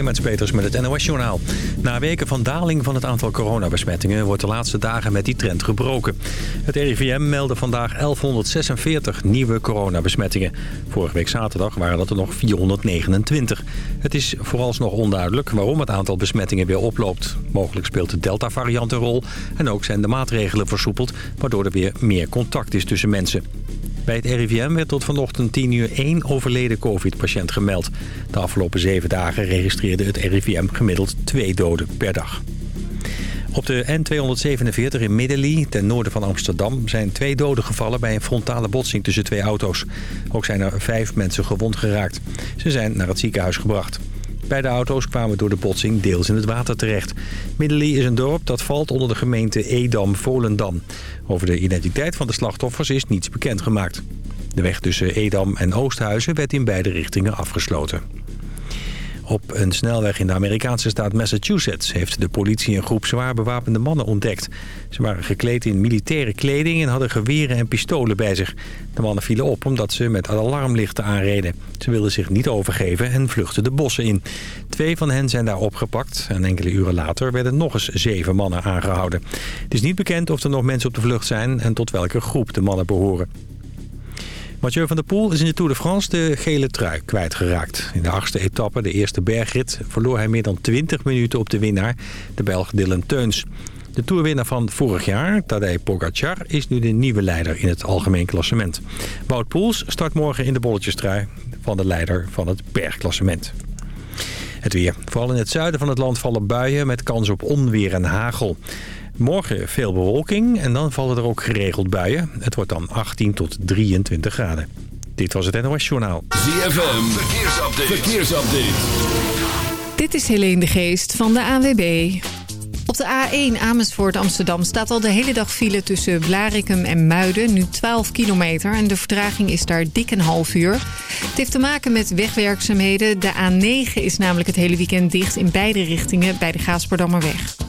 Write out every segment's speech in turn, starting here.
Clemens Peters met het NOS-journaal. Na weken van daling van het aantal coronabesmettingen... wordt de laatste dagen met die trend gebroken. Het RIVM meldde vandaag 1146 nieuwe coronabesmettingen. Vorige week zaterdag waren dat er nog 429. Het is vooralsnog onduidelijk waarom het aantal besmettingen weer oploopt. Mogelijk speelt de Delta-variant een rol... en ook zijn de maatregelen versoepeld... waardoor er weer meer contact is tussen mensen. Bij het RIVM werd tot vanochtend 10 uur één overleden covid-patiënt gemeld. De afgelopen zeven dagen registreerde het RIVM gemiddeld twee doden per dag. Op de N247 in Middelie, ten noorden van Amsterdam... zijn twee doden gevallen bij een frontale botsing tussen twee auto's. Ook zijn er vijf mensen gewond geraakt. Ze zijn naar het ziekenhuis gebracht. Beide auto's kwamen door de botsing deels in het water terecht. Middelie is een dorp dat valt onder de gemeente Edam-Volendam. Over de identiteit van de slachtoffers is niets bekendgemaakt. De weg tussen Edam en Oosthuizen werd in beide richtingen afgesloten. Op een snelweg in de Amerikaanse staat Massachusetts... heeft de politie een groep zwaar bewapende mannen ontdekt. Ze waren gekleed in militaire kleding en hadden geweren en pistolen bij zich. De mannen vielen op omdat ze met alarmlichten aanreden. Ze wilden zich niet overgeven en vluchtten de bossen in. Twee van hen zijn daar opgepakt en enkele uren later werden nog eens zeven mannen aangehouden. Het is niet bekend of er nog mensen op de vlucht zijn en tot welke groep de mannen behoren. Mathieu van der Poel is in de Tour de France de gele trui kwijtgeraakt. In de achtste etappe, de eerste bergrit, verloor hij meer dan 20 minuten op de winnaar, de Belg Dylan Teuns. De toerwinnaar van vorig jaar, Tadej Pogacar, is nu de nieuwe leider in het algemeen klassement. Wout Poels start morgen in de bolletjestrui van de leider van het bergklassement. Het weer. Vooral in het zuiden van het land vallen buien met kans op onweer en hagel. Morgen veel bewolking en dan vallen er ook geregeld buien. Het wordt dan 18 tot 23 graden. Dit was het NOS Journaal. ZFM, verkeersupdate. verkeersupdate. Dit is Helene de Geest van de AWB. Op de A1 Amersfoort Amsterdam staat al de hele dag file tussen Blarikum en Muiden. Nu 12 kilometer en de vertraging is daar dik een half uur. Het heeft te maken met wegwerkzaamheden. De A9 is namelijk het hele weekend dicht in beide richtingen bij de Gaasperdammerweg.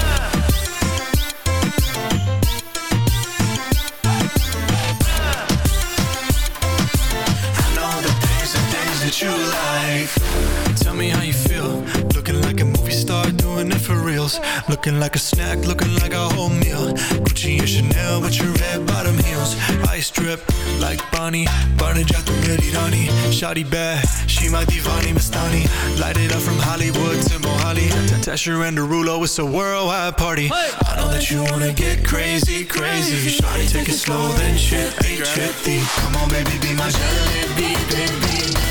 heels Looking like a snack, looking like a whole meal. Gucci and Chanel with your red bottom heels. Ice drip like Bonnie Barney Jack and Lady Donnie. Shawty bad, she my divani Mastani. Light it up from Hollywood to Mohali. Tesher and Derulo, it's a worldwide party. I know that you wanna get crazy, crazy. Shawty take it slow, then chip, hey, chip, Come on baby, be my jelly, jalebi, baby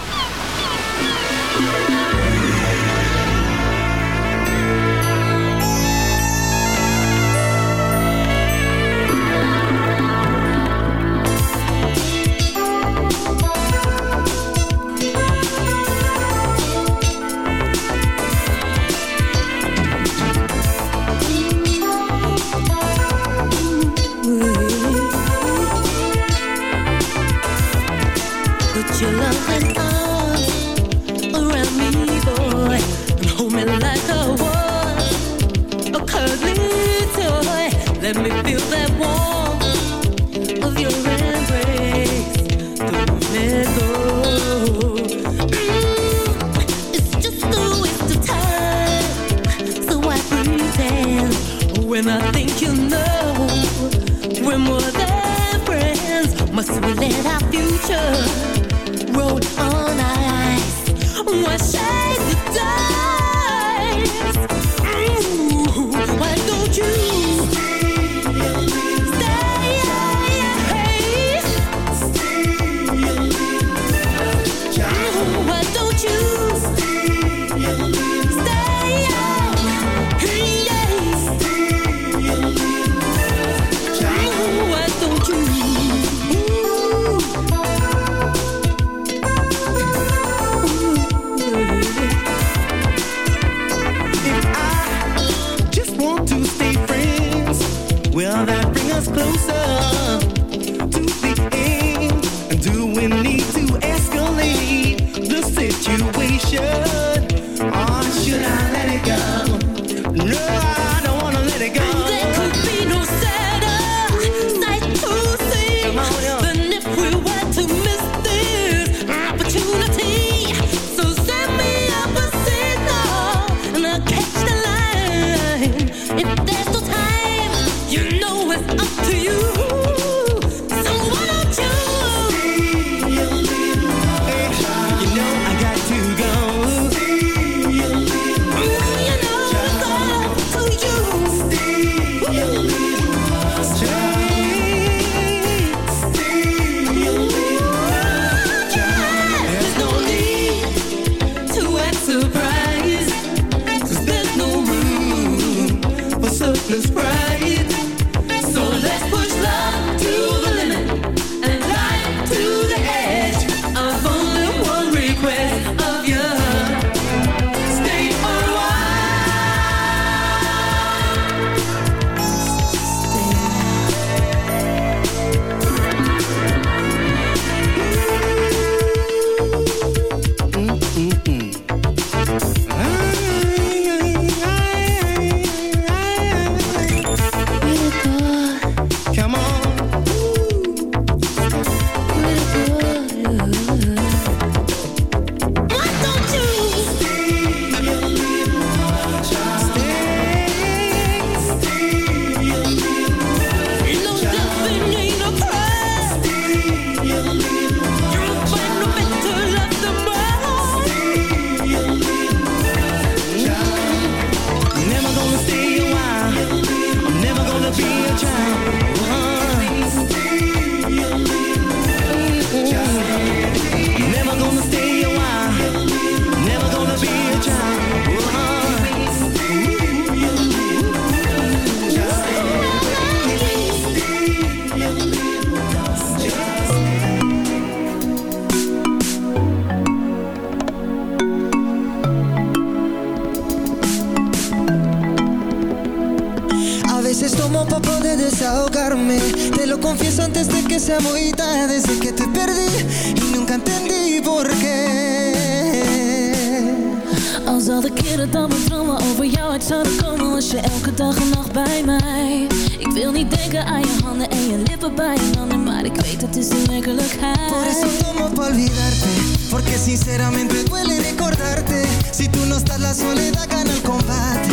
Ik weet dat het is de werkelijkheid. Por eso tomo pa olvidarte. Porque sinceramente duele recordarte. Si tú no estás la soledad gana el combate.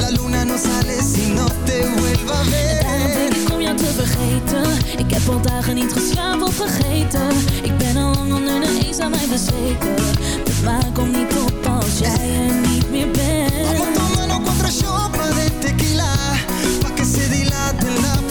La luna no sale si no te vuelva a ver. En denk om jou te vergeten. Ik heb al dagen niet geslapen of vergeten. Ik ben al lang onder een eens aan mij bezweken. Dus maak om niet op als jij er niet meer bent. Vamos tomando contra shot de tequila. Pa' que se dilate la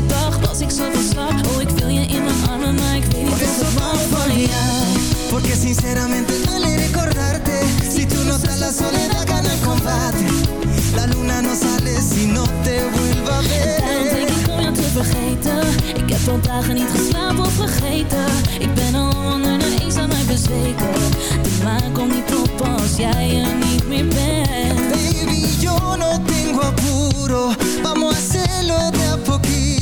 but you're zoveel slag. Oh, ik wil je in mijn armen, maar ik weet niet of het mag van jou Porque sinceramente duele recordarte. Si tú no estás la soledad gana el combate. La luna no sale si no te vuelva a Daarom denk ver ik om jou te vergeten. Ik heb al dagen niet geslapen of vergeten. Ik ben al onder de eens aan mij bezweken. De maan komt niet op als jij er niet meer bent. Baby, yo no tengo apuro. Vamos a hacerlo de a poquito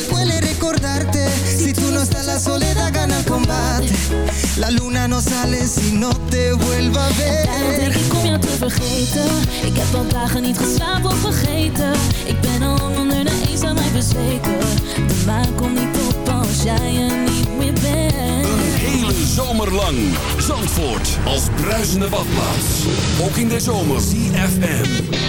luna no sale si no te vuelva a Daarom denk ver ik om jou te vergeten Ik heb al dagen niet geslapen of vergeten Ik ben al lang onder de eens aan mij bezweken De maan komt niet op als jij er niet meer bent Een hele zomer lang. Zandvoort als bruisende badplaats. Ook in de zomer. CFM.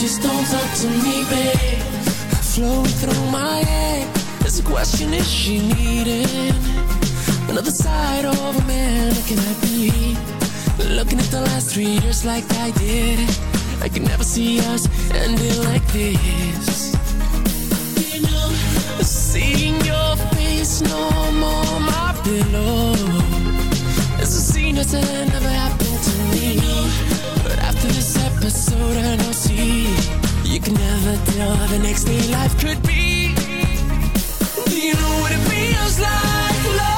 just don't talk to me, babe. Flowing through my head, there's a question: Is she needing another side of a man looking at me? Looking at the last three years like I did, I could never see us ending like this. Seeing your face no more, my pillow. It's a scene that's never happened to me, but after this Minnesota, no sea. You can never tell how the next day life could be. Do you know what it feels like? Love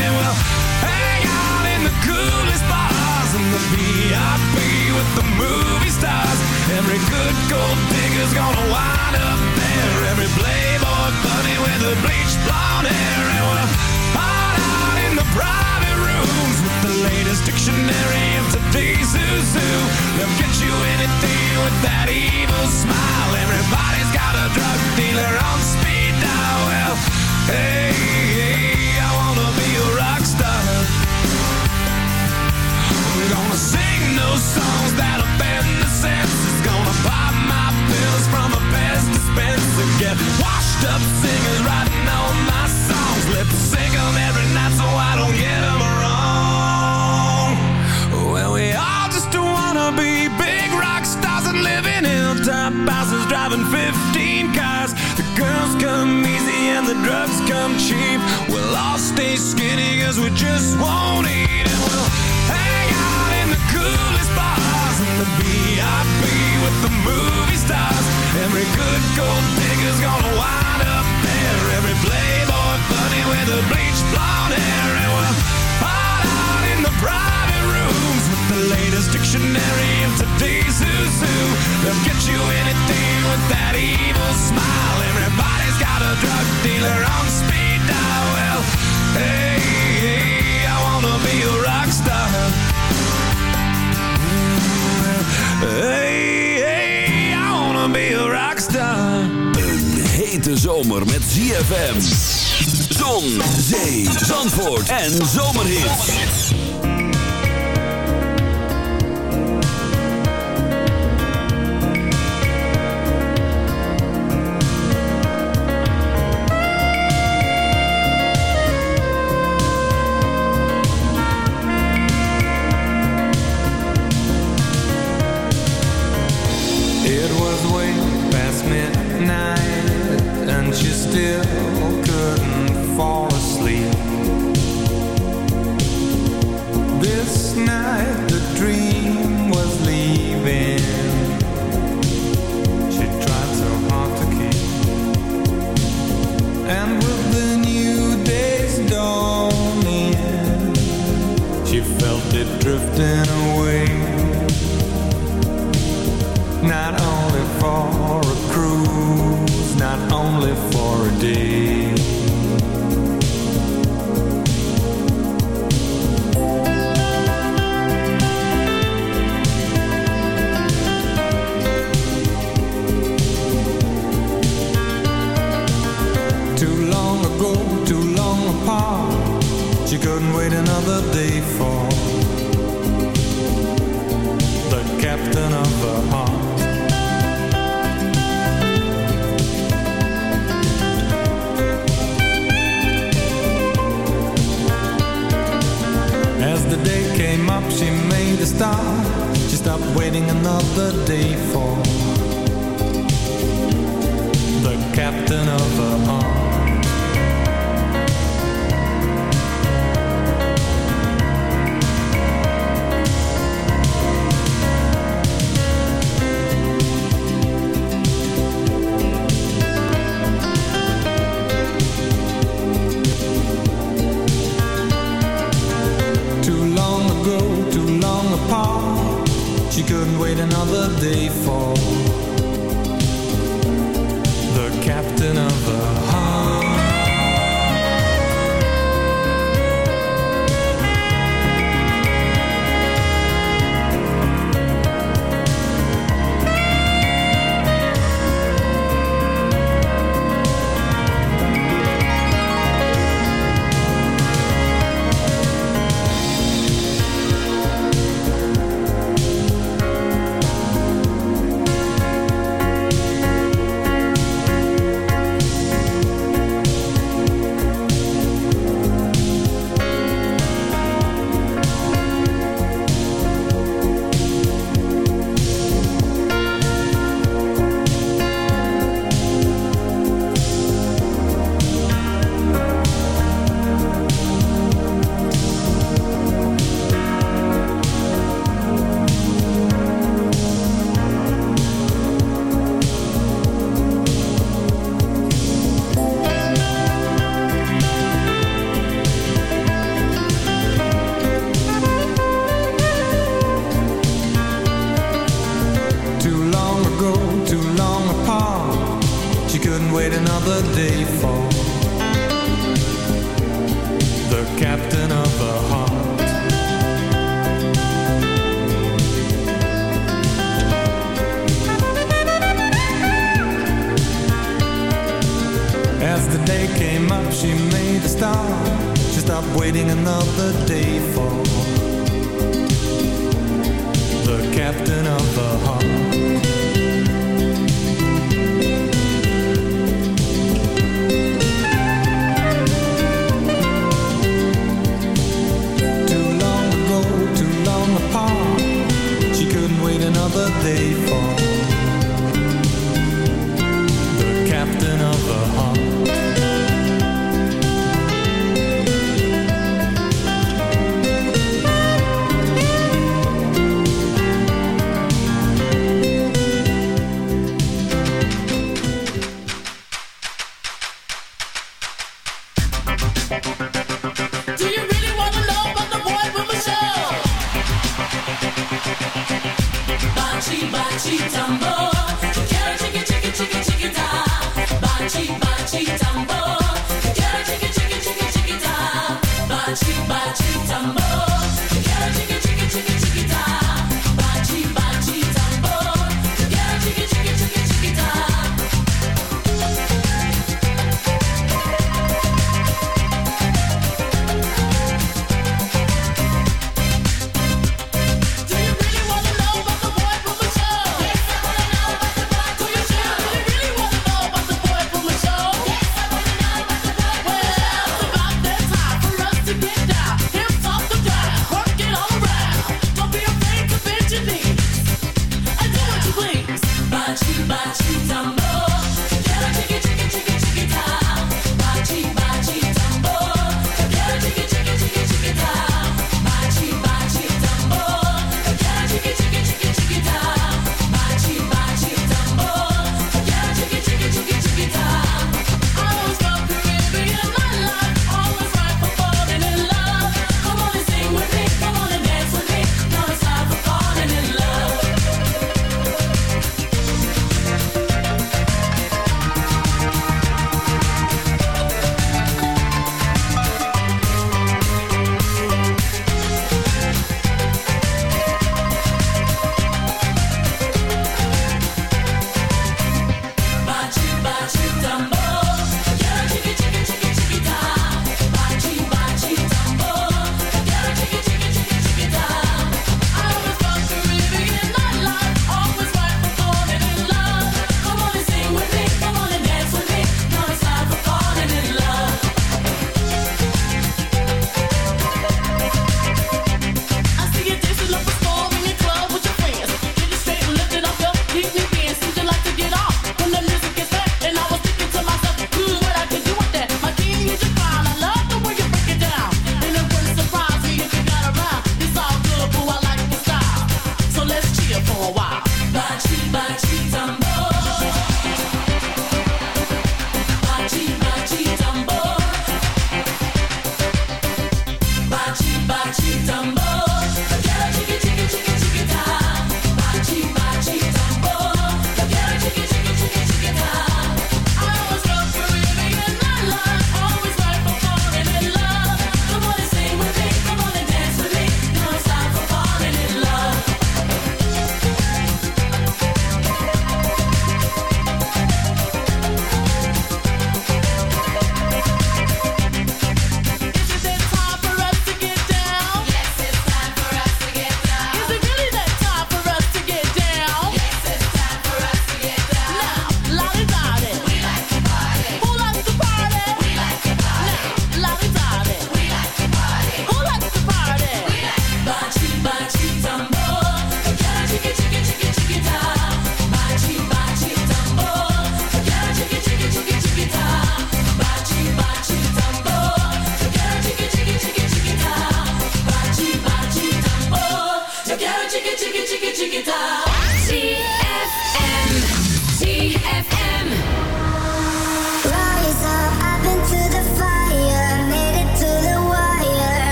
couldn't wait another day for the captain